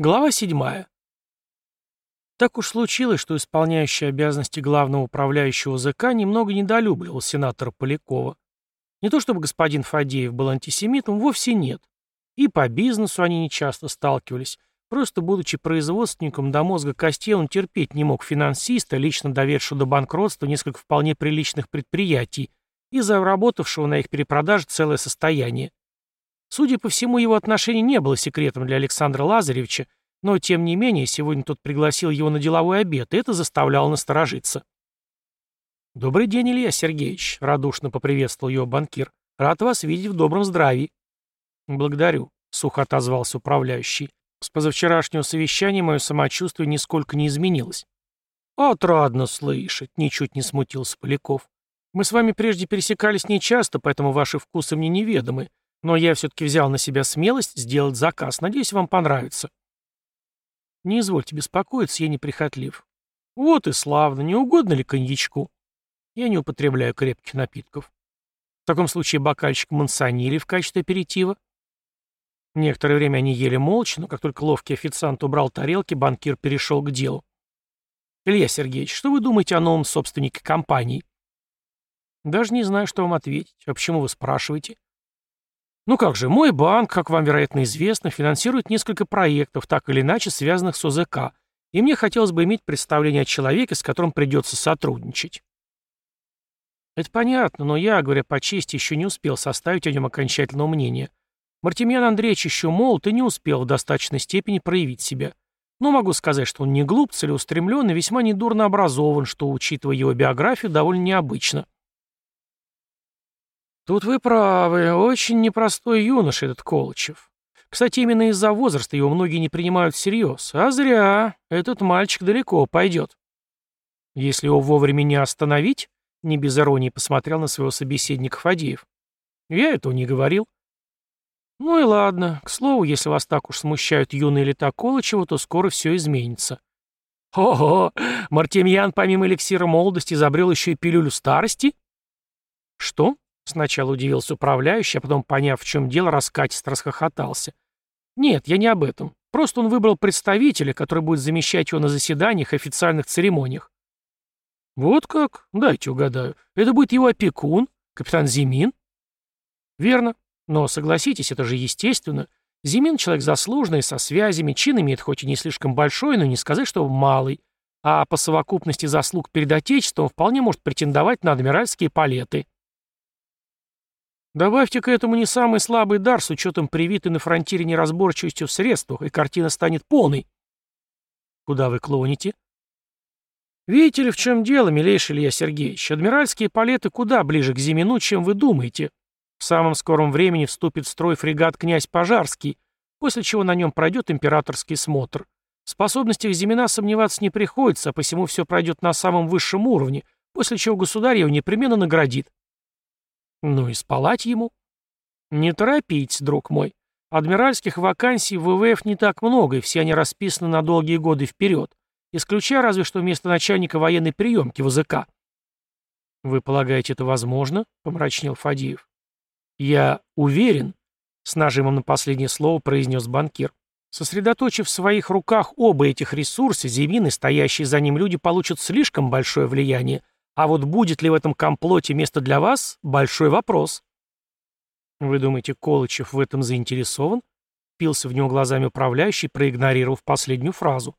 Глава 7. Так уж случилось, что исполняющий обязанности главного управляющего ЗК немного недолюбливал сенатора Полякова. Не то чтобы господин Фадеев был антисемитом, вовсе нет. И по бизнесу они нечасто сталкивались. Просто будучи производственником до мозга костей, он терпеть не мог финансиста, лично доведшего до банкротства несколько вполне приличных предприятий и заработавшего на их перепродаже целое состояние. Судя по всему, его отношение не было секретом для Александра Лазаревича, но, тем не менее, сегодня тот пригласил его на деловой обед, и это заставляло насторожиться. «Добрый день, Илья Сергеевич», — радушно поприветствовал его банкир. «Рад вас видеть в добром здравии». «Благодарю», — сухо отозвался управляющий. «С позавчерашнего совещания мое самочувствие нисколько не изменилось». «Отрадно слышать», — ничуть не смутился Поляков. «Мы с вами прежде пересекались нечасто, поэтому ваши вкусы мне неведомы. Но я все-таки взял на себя смелость сделать заказ. Надеюсь, вам понравится. Не извольте беспокоиться, я неприхотлив. Вот и славно. Не угодно ли коньячку? Я не употребляю крепких напитков. В таком случае бокальчик мансонили в качестве аперитива. Некоторое время они ели молча, но как только ловкий официант убрал тарелки, банкир перешел к делу. «Илья Сергеевич, что вы думаете о новом собственнике компании?» «Даже не знаю, что вам ответить. А почему вы спрашиваете?» Ну как же, мой банк, как вам, вероятно, известно, финансирует несколько проектов, так или иначе связанных с ОЗК, и мне хотелось бы иметь представление о человеке, с которым придется сотрудничать. Это понятно, но я, говоря по чести, еще не успел составить о нем окончательного мнения. Мартемьян Андреевич еще молод и не успел в достаточной степени проявить себя. Но могу сказать, что он не глуп, целеустремлен и весьма недурно образован, что, учитывая его биографию, довольно необычно. Тут вы правы, очень непростой юноша этот Колычев. Кстати, именно из-за возраста его многие не принимают всерьез. А зря. Этот мальчик далеко пойдет. Если его вовремя не остановить, не без иронии посмотрел на своего собеседника Фадеев. Я этого не говорил. Ну и ладно. К слову, если вас так уж смущают юные лета Колычева, то скоро все изменится. Ого! Мартемьян помимо эликсира молодости изобрел еще и пилюлю старости? Что? Сначала удивился управляющий, а потом, поняв, в чем дело, раскатист расхохотался. «Нет, я не об этом. Просто он выбрал представителя, который будет замещать его на заседаниях и официальных церемониях». «Вот как? Дайте угадаю. Это будет его опекун, капитан Зимин?» «Верно. Но согласитесь, это же естественно. Зимин человек заслуженный, со связями, чин имеет хоть и не слишком большой, но не сказать, что малый. А по совокупности заслуг перед Отечеством вполне может претендовать на адмиральские палеты». Добавьте к этому не самый слабый дар с учетом привитой на фронтире неразборчивостью в средствах, и картина станет полной. Куда вы клоните? Видите ли, в чем дело, милейший Илья Сергеевич? Адмиральские палеты куда ближе к Зимину, чем вы думаете. В самом скором времени вступит в строй фрегат «Князь Пожарский», после чего на нем пройдет императорский смотр. В способностях Зимина сомневаться не приходится, а посему все пройдет на самом высшем уровне, после чего государь его непременно наградит. Ну и спалать ему. Не торопитесь, друг мой. Адмиральских вакансий в ВВФ не так много, и все они расписаны на долгие годы вперед, исключая разве что место начальника военной приемки в ЗК. «Вы полагаете, это возможно?» — помрачнел Фадеев. «Я уверен», — с нажимом на последнее слово произнес банкир. «Сосредоточив в своих руках оба этих ресурса, Зимин и стоящие за ним люди получат слишком большое влияние, а вот будет ли в этом комплоте место для вас – большой вопрос. Вы думаете, Колычев в этом заинтересован? Пился в него глазами управляющий, проигнорировав последнюю фразу.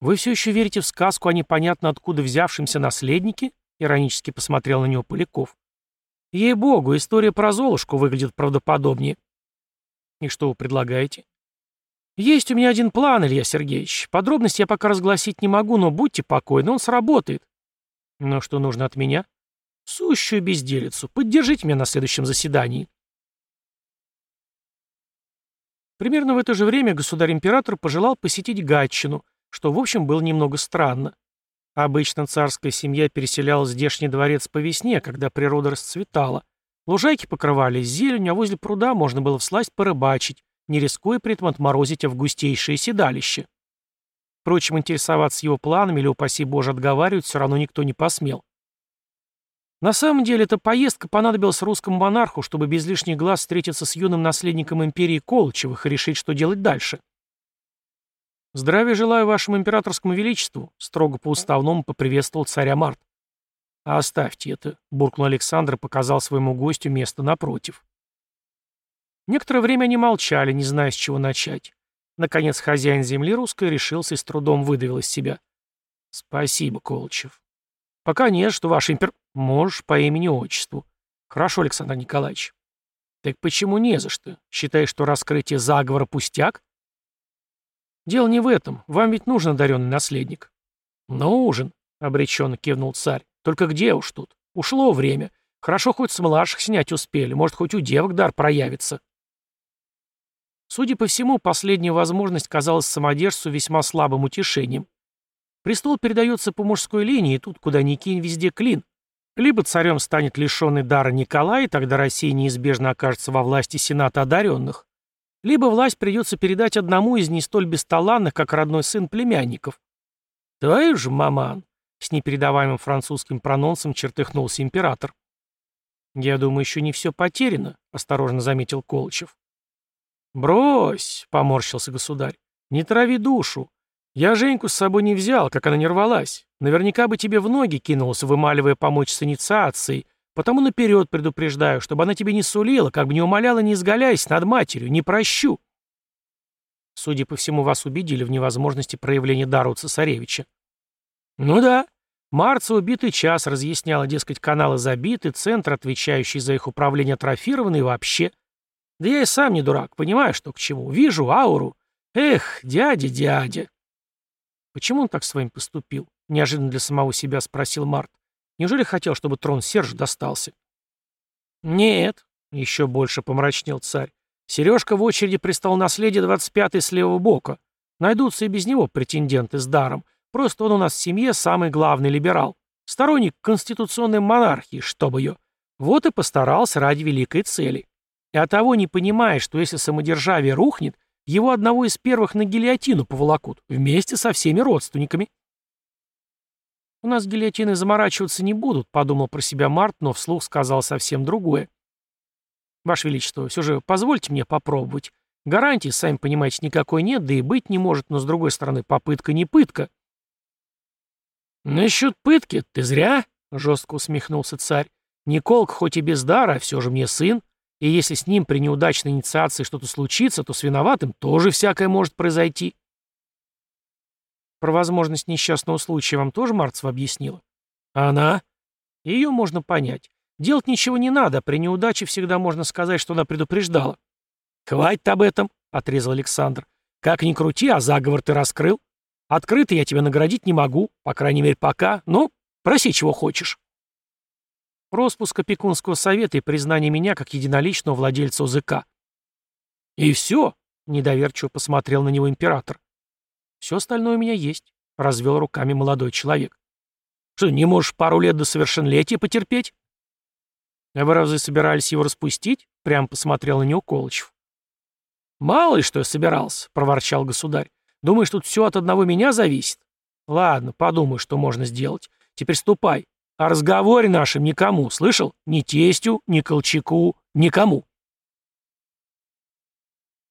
«Вы все еще верите в сказку о непонятно откуда взявшемся наследнике?» Иронически посмотрел на него Поляков. «Ей-богу, история про Золушку выглядит правдоподобнее». «И что вы предлагаете?» «Есть у меня один план, Илья Сергеевич. Подробности я пока разгласить не могу, но будьте покойны, он сработает. Но что нужно от меня? Сущую безделицу. Поддержите меня на следующем заседании. Примерно в это же время государь-император пожелал посетить Гатчину, что, в общем, было немного странно. Обычно царская семья переселялась в здешний дворец по весне, когда природа расцветала. Лужайки покрывались зеленью, а возле пруда можно было всласть порыбачить, не рискуя при этом отморозить августейшее седалище. Впрочем, интересоваться его планами или, упаси Боже, отговаривать все равно никто не посмел. На самом деле, эта поездка понадобилась русскому монарху, чтобы без лишних глаз встретиться с юным наследником империи Колычевых и решить, что делать дальше. «Здравия желаю вашему императорскому величеству», — строго по-уставному поприветствовал царя Март. «Оставьте это», — буркнул Александр и показал своему гостю место напротив. Некоторое время они молчали, не зная, с чего начать. Наконец хозяин земли русской решился и с трудом выдавил из себя. «Спасибо, Колчев». «Пока нет, что ваш импер...» «Можешь по имени-отчеству». «Хорошо, Александр Николаевич». «Так почему не за что? Считаешь, что раскрытие заговора пустяк?» «Дело не в этом. Вам ведь нужен одаренный наследник». «Нужен», — обреченно кивнул царь. «Только где уж тут? Ушло время. Хорошо, хоть с младших снять успели. Может, хоть у девок дар проявится». Судя по всему, последняя возможность казалась самодержцу весьма слабым утешением. Престол передается по мужской линии, и тут, куда ни кинь, везде клин. Либо царем станет лишенный дара Николай, и тогда Россия неизбежно окажется во власти Сената одаренных. Либо власть придется передать одному из не столь бесталанных, как родной сын племянников. «Твою же, маман!» — с непередаваемым французским прононсом чертыхнулся император. «Я думаю, еще не все потеряно», — осторожно заметил Колычев. «Брось», — поморщился государь, — «не трави душу. Я Женьку с собой не взял, как она не рвалась. Наверняка бы тебе в ноги кинулась, вымаливая помочь с инициацией, потому наперед предупреждаю, чтобы она тебе не сулила, как бы не умоляла, не изгаляйся над матерью, не прощу». Судя по всему, вас убедили в невозможности проявления дара у цесаревича. «Ну да», Марца убитый час разъясняла, дескать, каналы забиты, центр, отвечающий за их управление, атрофированный и вообще. Да я и сам не дурак, понимаю, что к чему. Вижу ауру. Эх, дядя, дядя. Почему он так с вами поступил? Неожиданно для самого себя спросил Март. Неужели хотел, чтобы трон Сержу достался? Нет, еще больше помрачнел царь. Сережка в очереди пристал наследие 25-й с левого бока. Найдутся и без него претенденты с даром. Просто он у нас в семье самый главный либерал. Сторонник конституционной монархии, чтобы ее. Вот и постарался ради великой цели. И от того не понимая, что если самодержавие рухнет, его одного из первых на гильотину поволокут, вместе со всеми родственниками. «У нас гильотины заморачиваться не будут», — подумал про себя Март, но вслух сказал совсем другое. «Ваше Величество, все же позвольте мне попробовать. Гарантии, сами понимаете, никакой нет, да и быть не может, но, с другой стороны, попытка не пытка». «Насчет пытки ты зря», — жестко усмехнулся царь. «Николк хоть и без дара, а все же мне сын, и если с ним при неудачной инициации что-то случится, то с виноватым тоже всякое может произойти. Про возможность несчастного случая вам тоже Марцева объяснила? Она? Ее можно понять. Делать ничего не надо, а при неудаче всегда можно сказать, что она предупреждала. «Хватит об этом», — отрезал Александр. «Как ни крути, а заговор ты раскрыл. Открыто я тебя наградить не могу, по крайней мере, пока. Ну, проси, чего хочешь». Роспуск опекунского совета и признание меня как единоличного владельца ОЗК. «И все?» — недоверчиво посмотрел на него император. «Все остальное у меня есть», — развел руками молодой человек. «Что, не можешь пару лет до совершеннолетия потерпеть?» «А вы разве собирались его распустить?» — прям посмотрел на него Колычев. «Мало ли что я собирался», — проворчал государь. «Думаешь, тут все от одного меня зависит? Ладно, подумай, что можно сделать. Теперь ступай, о разговоре нашем никому, слышал? Ни тестю, ни Колчаку, никому.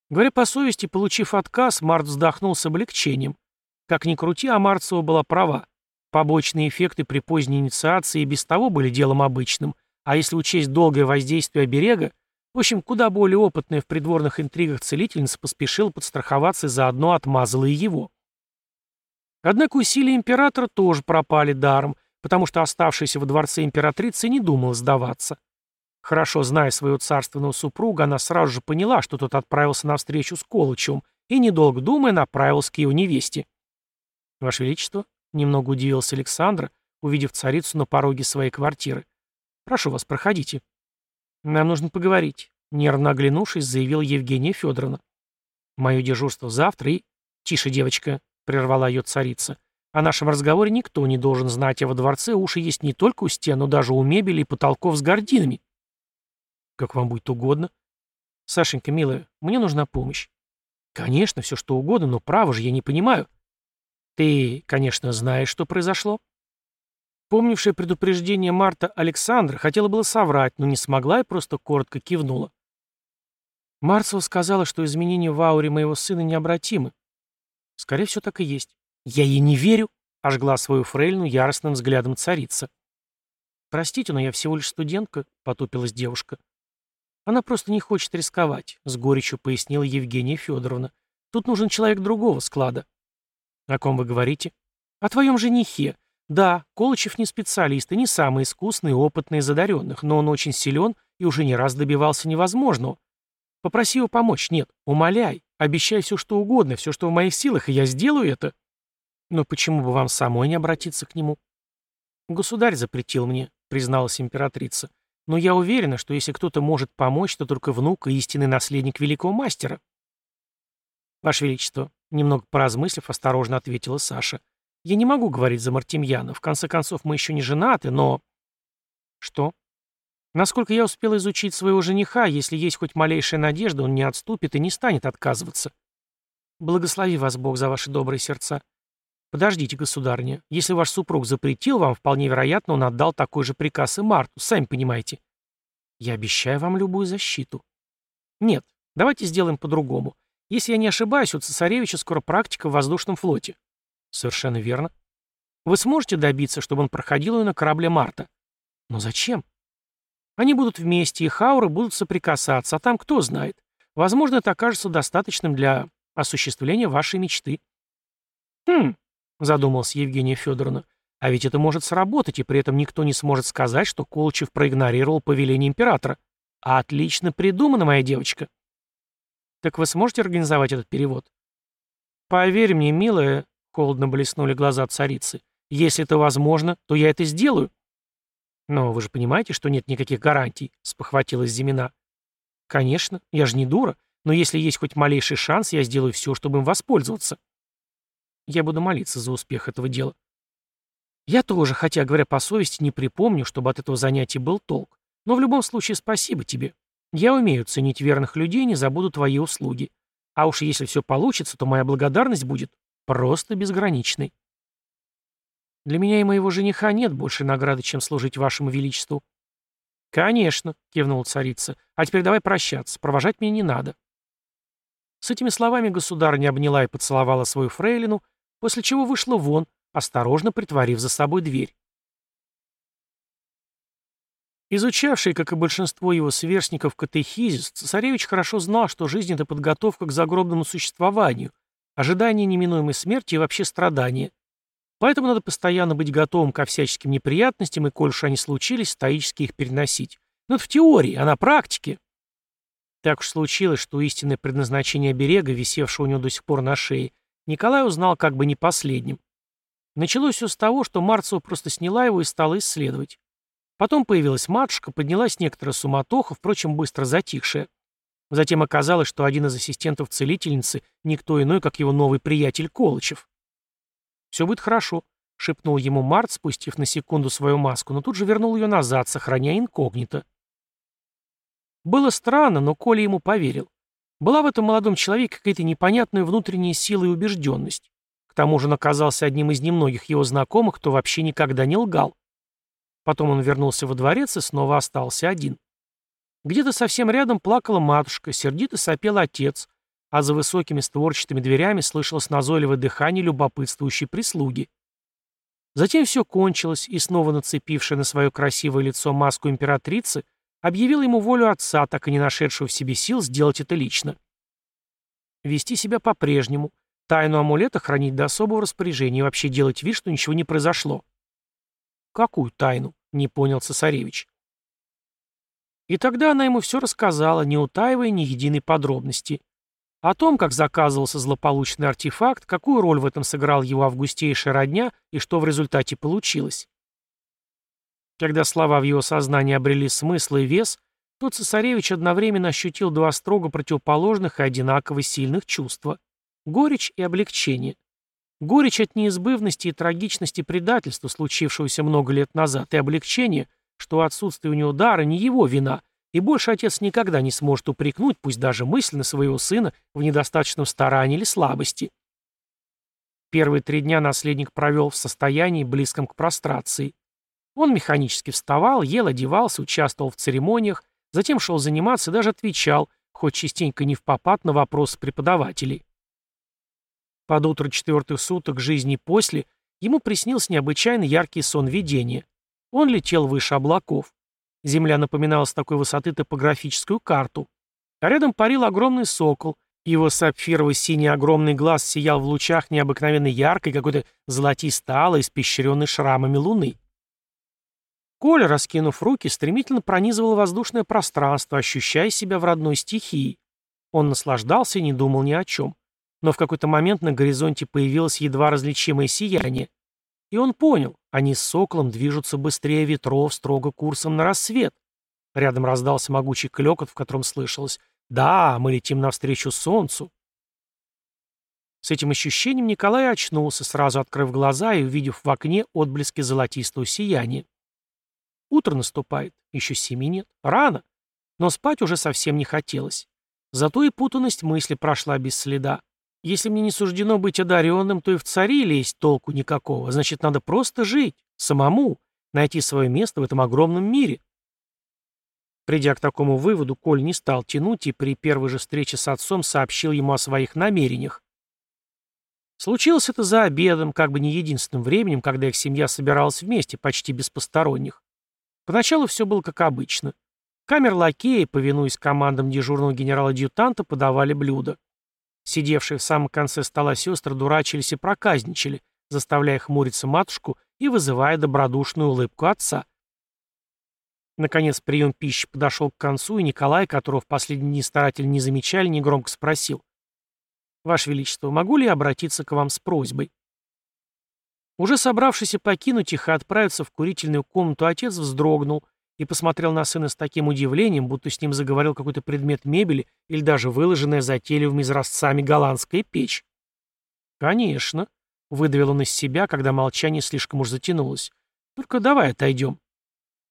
Говоря по совести, получив отказ, Март вздохнул с облегчением. Как ни крути, а Марцева была права. Побочные эффекты при поздней инициации и без того были делом обычным, а если учесть долгое воздействие оберега, в общем, куда более опытная в придворных интригах целительница поспешила подстраховаться и заодно отмазала и его. Однако усилия императора тоже пропали даром, потому что оставшаяся во дворце императрица не думала сдаваться. Хорошо зная своего царственного супруга, она сразу же поняла, что тот отправился на встречу с Колычевым, и, недолго думая, направился к его невесте. «Ваше Величество», — немного удивился Александр, увидев царицу на пороге своей квартиры. «Прошу вас, проходите». «Нам нужно поговорить», — нервно оглянувшись, заявила Евгения Федоровна. «Мое дежурство завтра и...» «Тише, девочка», — прервала ее царица. О нашем разговоре никто не должен знать, а во дворце уши есть не только у стен, но даже у мебели и потолков с гардинами. Как вам будет угодно. Сашенька, милая, мне нужна помощь. Конечно, все что угодно, но право же я не понимаю. Ты, конечно, знаешь, что произошло. Помнившая предупреждение Марта Александра хотела было соврать, но не смогла и просто коротко кивнула. Марцева сказала, что изменения в ауре моего сына необратимы. Скорее всего, так и есть. Я ей не верю, ожгла свою фрейлину яростным взглядом царица. «Простите, но я всего лишь студентка», — потупилась девушка. «Она просто не хочет рисковать», — с горечью пояснила Евгения Федоровна. «Тут нужен человек другого склада». «О ком вы говорите?» «О твоем женихе. Да, Колычев не специалист и не самый искусный и опытный из одаренных, но он очень силен и уже не раз добивался невозможного. Попроси его помочь. Нет, умоляй. Обещай все, что угодно, все, что в моих силах, и я сделаю это. Но почему бы вам самой не обратиться к нему? Государь запретил мне, призналась императрица. Но я уверена, что если кто-то может помочь, то только внук и истинный наследник великого мастера. Ваше Величество, немного поразмыслив, осторожно ответила Саша. Я не могу говорить за Мартемьяна. В конце концов, мы еще не женаты, но... Что? Насколько я успел изучить своего жениха, если есть хоть малейшая надежда, он не отступит и не станет отказываться. Благослови вас Бог за ваши добрые сердца. Подождите, государня, если ваш супруг запретил вам, вполне вероятно, он отдал такой же приказ и Марту, сами понимаете. Я обещаю вам любую защиту. Нет, давайте сделаем по-другому. Если я не ошибаюсь, у цесаревича скоро практика в воздушном флоте. Совершенно верно. Вы сможете добиться, чтобы он проходил ее на корабле Марта? Но зачем? Они будут вместе, и хауры будут соприкасаться, а там кто знает. Возможно, это окажется достаточным для осуществления вашей мечты. Хм, задумался Евгения Федоровна, а ведь это может сработать, и при этом никто не сможет сказать, что Колчев проигнорировал повеление императора. Отлично придумано, моя девочка. Так вы сможете организовать этот перевод? Поверь мне, милая, холодно блеснули глаза царицы, если это возможно, то я это сделаю. «Но вы же понимаете, что нет никаких гарантий», — спохватилась Зимина. «Конечно, я же не дура, но если есть хоть малейший шанс, я сделаю все, чтобы им воспользоваться». Я буду молиться за успех этого дела. Я тоже, хотя, говоря по совести, не припомню, чтобы от этого занятия был толк. Но в любом случае спасибо тебе. Я умею ценить верных людей не забуду твои услуги. А уж если все получится, то моя благодарность будет просто безграничной. Для меня и моего жениха нет большей награды, чем служить вашему величеству». «Конечно», — кивнула царица. «А теперь давай прощаться. Провожать меня не надо». С этими словами государыня обняла и поцеловала свою фрейлину, после чего вышла вон, осторожно притворив за собой дверь. Изучавший, как и большинство его сверстников, катехизис, цесаревич хорошо знал, что жизнь — это подготовка к загробному существованию, ожидание неминуемой смерти и вообще страдания. Поэтому надо постоянно быть готовым ко всяческим неприятностям и, коль уж они случились, стоически их переносить. Но это в теории, а на практике. Так уж случилось, что истинное предназначение оберега, висевшего у него до сих пор на шее, Николай узнал как бы не последним. Началось все с того, что Марцева просто сняла его и стала исследовать. Потом появилась матушка, поднялась некоторая суматоха, впрочем, быстро затихшая. Затем оказалось, что один из ассистентов целительницы никто иной, как его новый приятель Колычев. «Все будет хорошо», — шепнул ему Март, спустив на секунду свою маску, но тут же вернул ее назад, сохраняя инкогнито. Было странно, но Коля ему поверил. Была в этом молодом человеке какая-то непонятная внутренняя сила и убежденность. К тому же он оказался одним из немногих его знакомых, кто вообще никогда не лгал. Потом он вернулся во дворец и снова остался один. Где-то совсем рядом плакала матушка, сердито сопел отец, а за высокими створчатыми дверями слышалось назойливое дыхание любопытствующей прислуги. Затем все кончилось, и снова нацепившая на свое красивое лицо маску императрицы, объявила ему волю отца, так и не нашедшего в себе сил сделать это лично. Вести себя по-прежнему, тайну амулета хранить до особого распоряжения и вообще делать вид, что ничего не произошло. «Какую тайну?» — не понял цесаревич. И тогда она ему все рассказала, не утаивая ни единой подробности. О том, как заказывался злополучный артефакт, какую роль в этом сыграл его августейшая родня и что в результате получилось. Когда слова в его сознании обрели смысл и вес, то цесаревич одновременно ощутил два строго противоположных и одинаково сильных чувства – горечь и облегчение. Горечь от неизбывности и трагичности предательства, случившегося много лет назад, и облегчение, что отсутствие у него дара не его вина – и больше отец никогда не сможет упрекнуть, пусть даже мысленно, своего сына в недостаточном старании или слабости. Первые три дня наследник провел в состоянии, близком к прострации. Он механически вставал, ел, одевался, участвовал в церемониях, затем шел заниматься и даже отвечал, хоть частенько не в попад, на вопросы преподавателей. Под утро четвертых суток жизни после ему приснился необычайно яркий сон видения. Он летел выше облаков. Земля напоминала с такой высоты топографическую карту. А рядом парил огромный сокол. Его сапфирово-синий огромный глаз сиял в лучах необыкновенно яркой, какой-то золотисто-алой, испещренной шрамами луны. Коля, раскинув руки, стремительно пронизывал воздушное пространство, ощущая себя в родной стихии. Он наслаждался и не думал ни о чем. Но в какой-то момент на горизонте появилось едва различимое сияние. И он понял, они с соколом движутся быстрее ветров строго курсом на рассвет. Рядом раздался могучий клёкот, в котором слышалось «Да, мы летим навстречу солнцу». С этим ощущением Николай очнулся, сразу открыв глаза и увидев в окне отблески золотистого сияния. Утро наступает, еще семи нет, рано, но спать уже совсем не хотелось. Зато и путанность мысли прошла без следа. Если мне не суждено быть одаренным, то и в цари лезть толку никакого. Значит, надо просто жить, самому, найти свое место в этом огромном мире. Придя к такому выводу, Коль не стал тянуть и при первой же встрече с отцом сообщил ему о своих намерениях. Случилось это за обедом, как бы не единственным временем, когда их семья собиралась вместе, почти без посторонних. Поначалу все было как обычно. Камер-лакеи, повинуясь командам дежурного генерала-адъютанта, подавали блюда. Сидевшие в самом конце стола сестры дурачились и проказничали, заставляя хмуриться матушку и вызывая добродушную улыбку отца. Наконец прием пищи подошел к концу, и Николай, которого в последние дни старатель не замечали, негромко спросил. «Ваше Величество, могу ли я обратиться к вам с просьбой?» Уже собравшийся покинуть их и отправиться в курительную комнату, отец вздрогнул и посмотрел на сына с таким удивлением, будто с ним заговорил какой-то предмет мебели или даже выложенная затейливыми изразцами голландская печь. «Конечно», — выдавил он из себя, когда молчание слишком уж затянулось. «Только давай отойдем».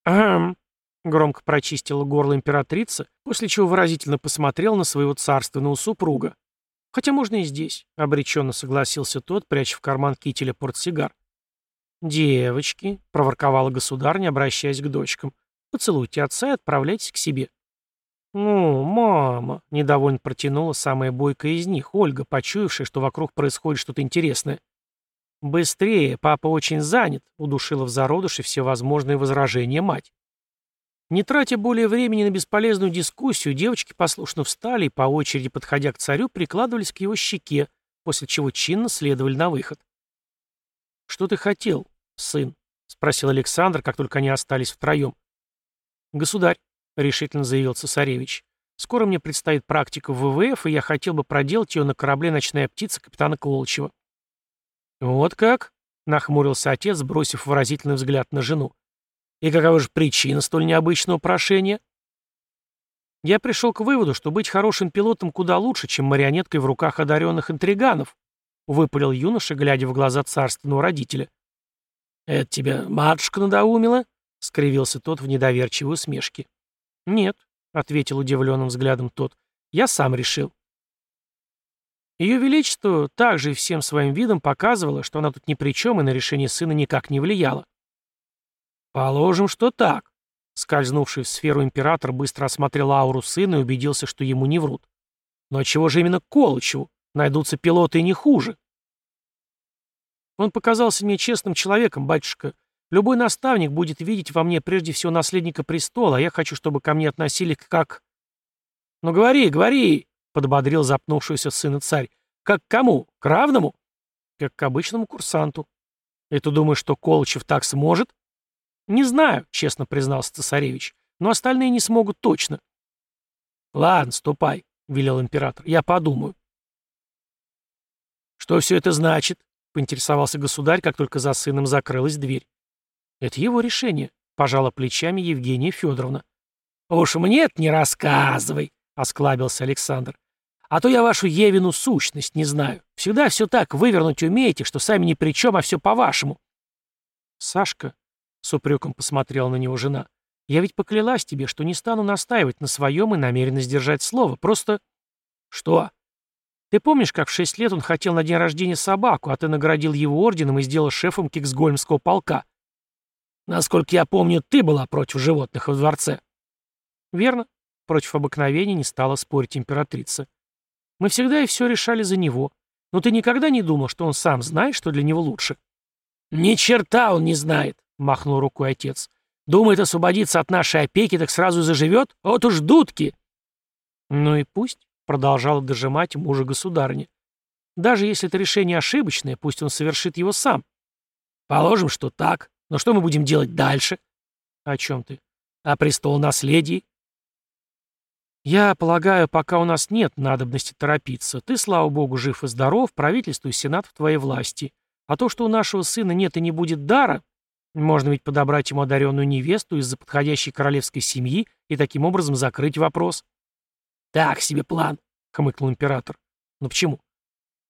«Ахм», — громко прочистила горло императрица, после чего выразительно посмотрел на своего царственного супруга. «Хотя можно и здесь», — обреченно согласился тот, пряча в карман кителя портсигар. «Девочки», — проворковала государня, обращаясь к дочкам, Поцелуйте отца и отправляйтесь к себе». «Ну, мама», — недовольно протянула самая бойкая из них, Ольга, почуявшая, что вокруг происходит что-то интересное. «Быстрее, папа очень занят», — удушила в зародыше все возможные возражения мать. Не тратя более времени на бесполезную дискуссию, девочки послушно встали и, по очереди подходя к царю, прикладывались к его щеке, после чего чинно следовали на выход. «Что ты хотел, сын?» — спросил Александр, как только они остались втроем. «Государь», — решительно заявил цесаревич, — «скоро мне предстоит практика в ВВФ, и я хотел бы проделать ее на корабле «Ночная птица» капитана Колычева». «Вот как?» — нахмурился отец, бросив выразительный взгляд на жену. «И какова же причина столь необычного прошения?» «Я пришел к выводу, что быть хорошим пилотом куда лучше, чем марионеткой в руках одаренных интриганов», — выпалил юноша, глядя в глаза царственного родителя. «Это тебя матушка надоумила?» — скривился тот в недоверчивой усмешке. «Нет», — ответил удивленным взглядом тот, — «я сам решил». Ее Величество также всем своим видом показывало, что она тут ни при чем и на решение сына никак не влияла. «Положим, что так», — скользнувший в сферу император быстро осмотрел ауру сына и убедился, что ему не врут. «Но чего же именно Колычеву? Найдутся пилоты и не хуже». «Он показался мне честным человеком, батюшка», Любой наставник будет видеть во мне прежде всего наследника престола, а я хочу, чтобы ко мне относились как... «Ну говори, говори!» — подбодрил запнувшийся сына царь. «Как к кому? К равному?» «Как к обычному курсанту». «И ты думаешь, что Колычев так сможет?» «Не знаю», — честно признался цесаревич, «но остальные не смогут точно». «Ладно, ступай», — велел император, — «я подумаю». «Что все это значит?» — поинтересовался государь, как только за сыном закрылась дверь. «Это его решение», — пожала плечами Евгения Федоровна. «Уж мне это не рассказывай», — осклабился Александр. «А то я вашу Евину сущность не знаю. Всегда все так вывернуть умеете, что сами ни при чем, а все по-вашему». «Сашка», — с упреком посмотрела на него жена, — «я ведь поклялась тебе, что не стану настаивать на своем и намерена сдержать слово. Просто...» «Что?» «Ты помнишь, как в шесть лет он хотел на день рождения собаку, а ты наградил его орденом и сделал шефом Киксгольмского полка?» Насколько я помню, ты была против животных в дворце. Верно. Против обыкновения не стала спорить императрица. Мы всегда и все решали за него. Но ты никогда не думал, что он сам знает, что для него лучше? Ни черта он не знает, махнул рукой отец. Думает освободиться от нашей опеки, так сразу заживет? Вот уж дудки. Ну и пусть, продолжала дожимать мужа государыня. Даже если это решение ошибочное, пусть он совершит его сам. Положим, что так. Но что мы будем делать дальше? О чем ты? О престол наследии? Я полагаю, пока у нас нет надобности торопиться. Ты, слава богу, жив и здоров, правительство и сенат в твоей власти. А то, что у нашего сына нет и не будет дара, можно ведь подобрать ему одаренную невесту из-за подходящей королевской семьи и таким образом закрыть вопрос. «Так себе план», — хмыкнул император. «Ну почему?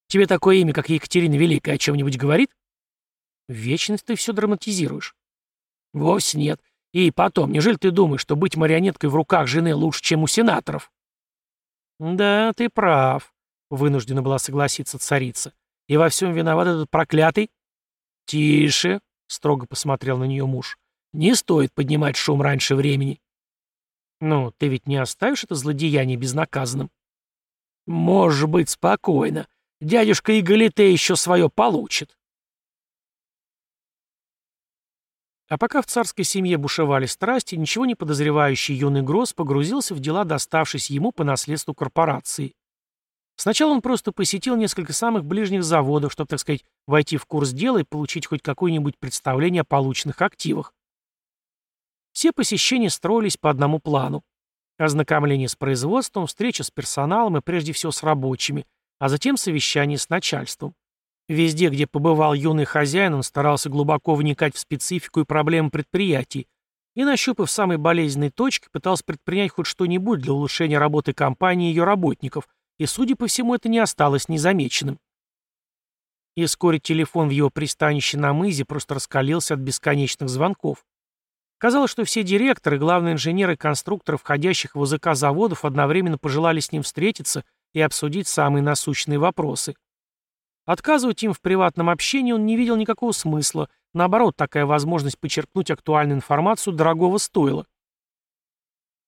Тебе такое имя, как Екатерина Великая, о чем-нибудь говорит?» «Вечность ты все драматизируешь». «Вовсе нет. И потом, неужели ты думаешь, что быть марионеткой в руках жены лучше, чем у сенаторов?» «Да, ты прав», — вынуждена была согласиться царица. «И во всем виноват этот проклятый?» «Тише», — строго посмотрел на нее муж. «Не стоит поднимать шум раньше времени». «Ну, ты ведь не оставишь это злодеяние безнаказанным?» «Можешь быть спокойно. Дядюшка Иголите еще свое получит». А пока в царской семье бушевали страсти, ничего не подозревающий юный Гросс погрузился в дела, доставшись ему по наследству корпорации. Сначала он просто посетил несколько самых ближних заводов, чтобы, так сказать, войти в курс дела и получить хоть какое-нибудь представление о полученных активах. Все посещения строились по одному плану. Ознакомление с производством, встреча с персоналом и прежде всего с рабочими, а затем совещание с начальством. Везде, где побывал юный хозяин, он старался глубоко вникать в специфику и проблемы предприятий, и, нащупав самой болезненной точки, пытался предпринять хоть что-нибудь для улучшения работы компании и ее работников, и, судя по всему, это не осталось незамеченным. И вскоре телефон в его пристанище на мызе просто раскалился от бесконечных звонков. Казалось, что все директоры, главные инженеры конструкторы входящих в ОЗК заводов одновременно пожелали с ним встретиться и обсудить самые насущные вопросы. Отказывать им в приватном общении он не видел никакого смысла, наоборот, такая возможность почерпнуть актуальную информацию дорогого стоила.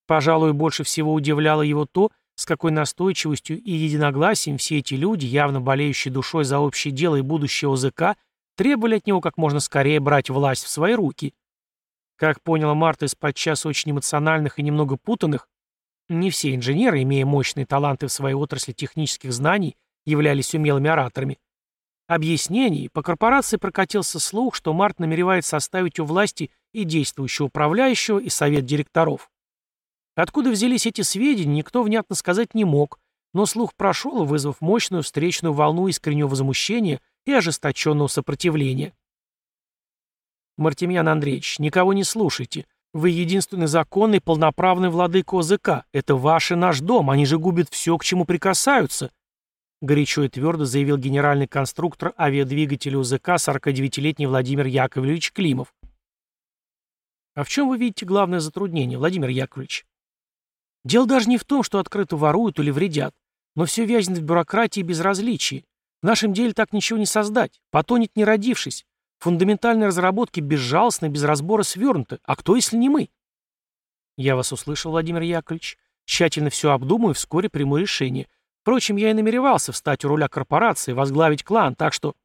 Пожалуй, больше всего удивляло его то, с какой настойчивостью и единогласием все эти люди, явно болеющие душой за общее дело и будущее ОЗК, требовали от него как можно скорее брать власть в свои руки. Как поняла Марта из подчас очень эмоциональных и немного путанных, не все инженеры, имея мощные таланты в своей отрасли технических знаний, являлись умелыми ораторами. Объяснений по корпорации прокатился слух, что Март намеревается составить у власти и действующего управляющего, и совет директоров. Откуда взялись эти сведения, никто внятно сказать не мог, но слух прошел, вызвав мощную встречную волну искреннего возмущения и ожесточенного сопротивления. Мартемьян Андреевич, никого не слушайте. Вы единственный законный полноправный владыка ОЗК. Это ваш и наш дом, они же губят все, к чему прикасаются. — горячо и твердо заявил генеральный конструктор авиадвигателя УЗК 49-летний Владимир Яковлевич Климов. «А в чем вы видите главное затруднение, Владимир Яковлевич?» «Дело даже не в том, что открыто воруют или вредят, но все вязнет в бюрократии и безразличии. В нашем деле так ничего не создать, потонет не родившись. Фундаментальные разработки безжалостно, без разбора свернуты. А кто, если не мы?» «Я вас услышал, Владимир Яковлевич. Тщательно все обдумаю и вскоре приму решение. Впрочем, я и намеревался встать у руля корпорации, возглавить клан, так что...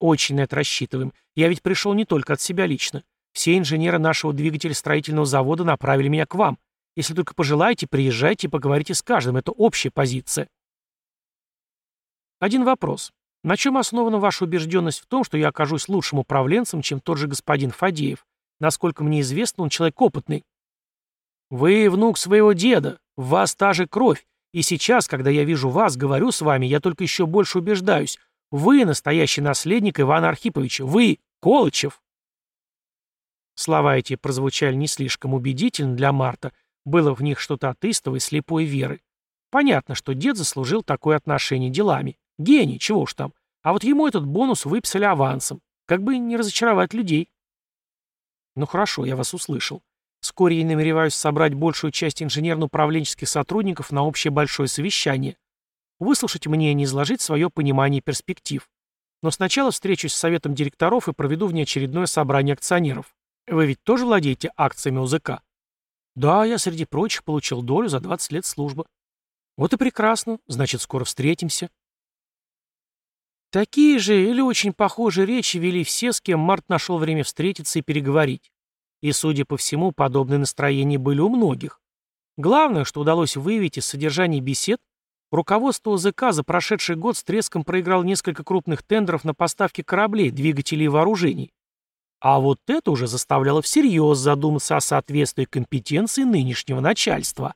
Очень на это рассчитываем. Я ведь пришел не только от себя лично. Все инженеры нашего двигателя строительного завода направили меня к вам. Если только пожелаете, приезжайте и поговорите с каждым. Это общая позиция. Один вопрос. На чем основана ваша убежденность в том, что я окажусь лучшим управленцем, чем тот же господин Фадеев? Насколько мне известно, он человек опытный. Вы внук своего деда, в вас та же кровь, и сейчас, когда я вижу вас, говорю с вами, я только еще больше убеждаюсь. Вы настоящий наследник Ивана Архиповича. Вы Колычев. Слова эти прозвучали не слишком убедительно для Марта. Было в них что-то от истовой слепой веры. Понятно, что дед заслужил такое отношение делами. Гений, чего уж там. А вот ему этот бонус выписали авансом. Как бы не разочаровать людей. Ну хорошо, я вас услышал. Вскоре я намереваюсь собрать большую часть инженерно-управленческих сотрудников на общее большое совещание. Выслушать мнение, изложить свое понимание перспектив. Но сначала встречусь с советом директоров и проведу внеочередное собрание акционеров. Вы ведь тоже владеете акциями УЗК? Да, я среди прочих получил долю за 20 лет службы. Вот и прекрасно, значит, скоро встретимся. Такие же или очень похожие речи вели все, с кем Март нашел время встретиться и переговорить. И, судя по всему, подобные настроения были у многих. Главное, что удалось выявить из содержания бесед, руководство ОЗК за прошедший год с треском проиграл несколько крупных тендеров на поставки кораблей, двигателей и вооружений. А вот это уже заставляло всерьез задуматься о соответствии компетенции нынешнего начальства.